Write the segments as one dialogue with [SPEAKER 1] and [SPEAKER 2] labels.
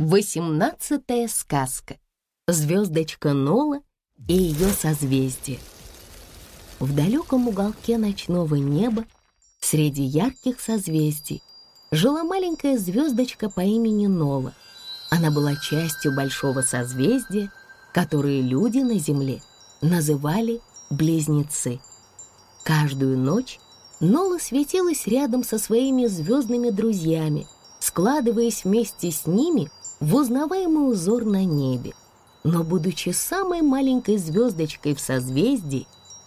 [SPEAKER 1] Восемнадцатая сказка. Звездочка Нола и ее созвездие. В далеком уголке ночного неба, среди ярких созвездий, жила маленькая звездочка по имени Нола. Она была частью большого созвездия, которое люди на Земле называли Близнецы. Каждую ночь Нола светилась рядом со своими звездными друзьями, складываясь вместе с ними в узнаваемый узор на небе. Но, будучи самой маленькой звездочкой в созвездии,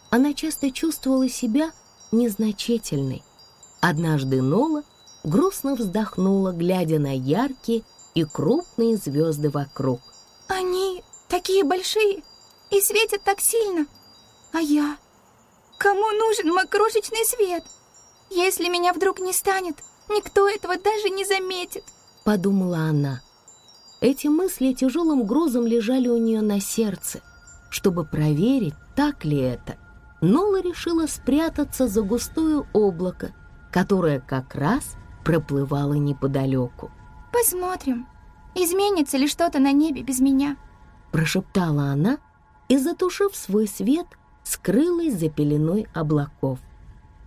[SPEAKER 1] она часто чувствовала себя незначительной. Однажды Нола грустно вздохнула, глядя на яркие и крупные звезды вокруг.
[SPEAKER 2] «Они такие большие и светят так сильно. А я? Кому нужен мой крошечный свет? Если меня вдруг не станет, никто этого даже не заметит», —
[SPEAKER 1] подумала она. Эти мысли тяжелым грузом лежали у нее на сердце. Чтобы проверить, так ли это, Нола решила спрятаться за густое облако, которое как раз проплывало неподалеку.
[SPEAKER 2] «Посмотрим, изменится ли что-то на небе без меня»,
[SPEAKER 1] прошептала она и, затушив свой свет, скрылась за пеленой облаков.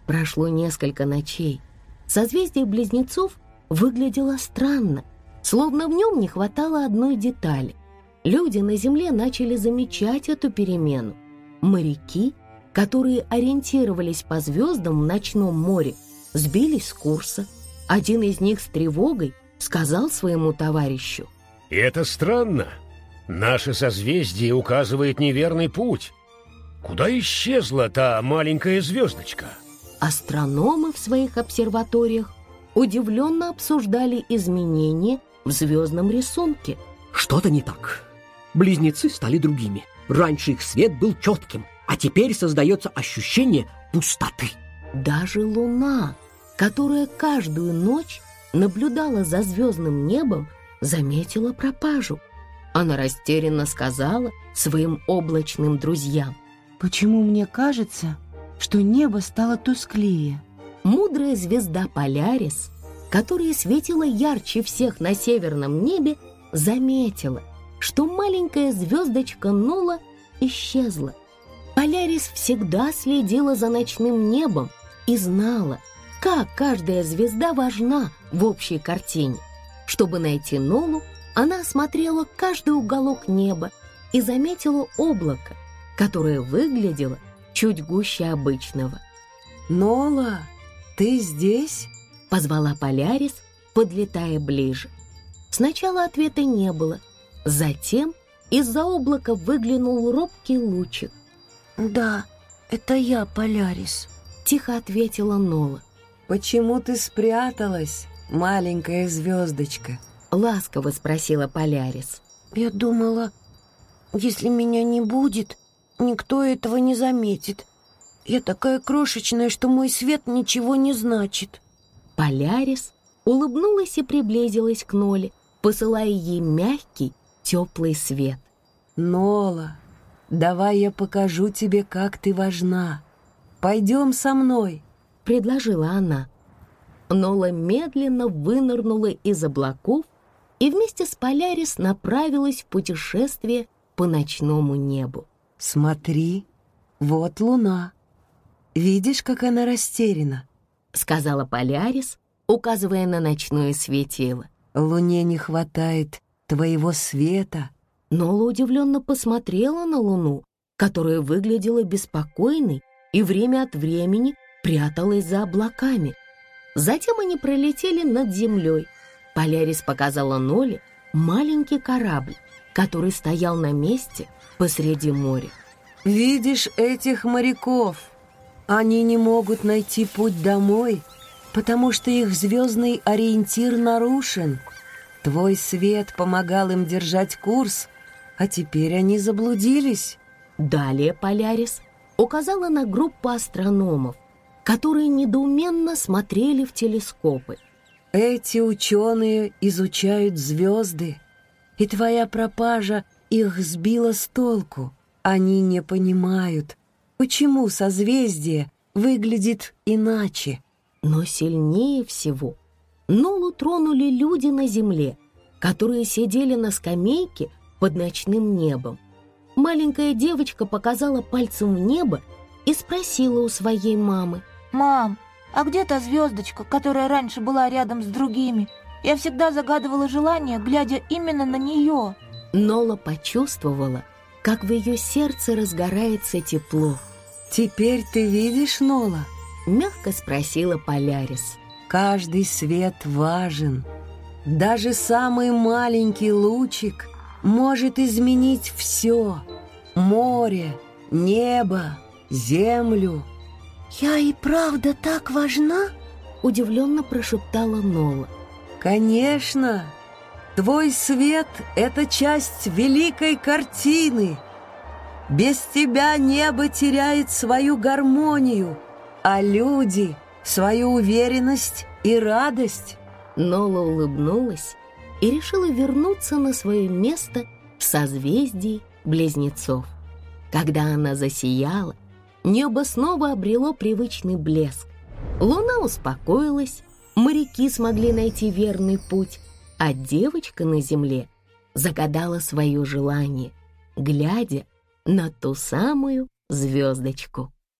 [SPEAKER 1] Прошло несколько ночей. Созвездие близнецов выглядело странно словно в нем не хватало одной детали. Люди на Земле начали замечать эту перемену. Моряки, которые ориентировались по звездам в ночном море, сбились с курса. Один из них с тревогой сказал своему товарищу.
[SPEAKER 3] «Это странно. Наше созвездие указывает неверный путь. Куда исчезла та маленькая звездочка?»
[SPEAKER 1] Астрономы в своих обсерваториях удивленно обсуждали изменения в звездном рисунке.
[SPEAKER 4] Что-то не так. Близнецы стали другими. Раньше их свет был четким, а теперь создается ощущение пустоты.
[SPEAKER 1] Даже луна, которая каждую ночь наблюдала за звездным небом, заметила пропажу. Она растерянно сказала своим облачным друзьям.
[SPEAKER 5] «Почему мне кажется, что небо стало тусклее?»
[SPEAKER 1] Мудрая звезда Полярис которая светила ярче всех на северном небе, заметила, что маленькая звездочка Нола исчезла. Полярис всегда следила за ночным небом и знала, как каждая звезда важна в общей картине. Чтобы найти Нолу, она осмотрела каждый уголок неба и заметила облако, которое выглядело чуть гуще обычного.
[SPEAKER 5] «Нола, ты здесь?»
[SPEAKER 1] Позвала Полярис, подлетая ближе. Сначала ответа не было. Затем из-за облака выглянул робкий лучик.
[SPEAKER 5] «Да, это я, Полярис», —
[SPEAKER 1] тихо ответила Нола.
[SPEAKER 5] «Почему ты спряталась, маленькая звездочка?»
[SPEAKER 1] — ласково спросила Полярис.
[SPEAKER 5] «Я думала, если меня не будет, никто этого не заметит. Я такая крошечная, что мой свет ничего не значит».
[SPEAKER 1] Полярис улыбнулась и приблизилась к Ноле, посылая ей мягкий, теплый свет.
[SPEAKER 5] «Нола, давай я покажу тебе, как ты важна. Пойдем со мной», —
[SPEAKER 1] предложила она. Нола медленно вынырнула из облаков и вместе с Полярис направилась в путешествие по ночному небу.
[SPEAKER 5] «Смотри, вот луна. Видишь, как она растеряна?»
[SPEAKER 1] — сказала Полярис, указывая на ночное светило.
[SPEAKER 5] «Луне не хватает твоего света».
[SPEAKER 1] Нола удивленно посмотрела на Луну, которая выглядела беспокойной и время от времени пряталась за облаками. Затем они пролетели над землей. Полярис показала Ноле маленький корабль, который стоял на месте посреди моря.
[SPEAKER 5] «Видишь этих моряков?» Они не могут найти путь домой, потому что их звездный ориентир нарушен. Твой свет помогал им держать курс, а теперь они заблудились.
[SPEAKER 1] Далее Полярис указала на группу астрономов, которые недоуменно смотрели в телескопы.
[SPEAKER 5] Эти ученые изучают звезды, и твоя пропажа их сбила с толку. Они не понимают, Почему созвездие выглядит иначе?
[SPEAKER 1] Но сильнее всего Нолу тронули люди на Земле, которые сидели на скамейке под ночным небом. Маленькая девочка показала пальцем в небо и спросила у своей мамы.
[SPEAKER 2] «Мам, а где та звездочка, которая раньше была рядом с другими? Я всегда загадывала желание, глядя именно на нее».
[SPEAKER 1] Нола почувствовала, как в ее сердце разгорается тепло.
[SPEAKER 5] «Теперь ты видишь, Нола?»
[SPEAKER 1] — мягко спросила Полярис.
[SPEAKER 5] «Каждый свет важен. Даже самый маленький лучик может изменить все. Море, небо, землю».
[SPEAKER 2] «Я и правда так важна?»
[SPEAKER 1] — удивленно прошептала Нола.
[SPEAKER 5] «Конечно! Твой свет — это часть великой картины. Без тебя небо теряет свою гармонию, а люди — свою уверенность и радость».
[SPEAKER 1] Нола улыбнулась и решила вернуться на свое место в созвездии близнецов. Когда она засияла, небо снова обрело привычный блеск. Луна успокоилась, моряки смогли найти верный путь, а девочка на земле загадала свое желание, глядя на ту самую звездочку.